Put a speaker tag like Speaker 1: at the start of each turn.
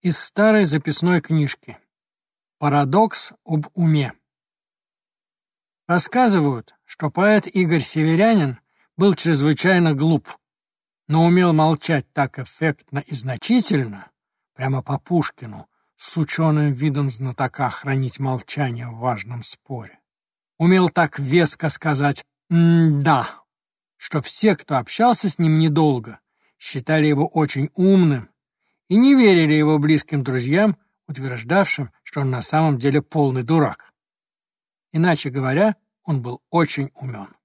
Speaker 1: Из старой записной книжки. Парадокс об уме. Рассказывают, что поэт Игорь Северянин был чрезвычайно глуп, но умел молчать так эффектно и значительно, прямо по Пушкину, с ученым видом знатока хранить молчание в важном споре. Умел так веско сказать «да», что все, кто общался с ним недолго, считали его очень умным и не верили его близким друзьям, утверждавшим, что он на самом деле полный дурак. Иначе говоря, он был очень умен.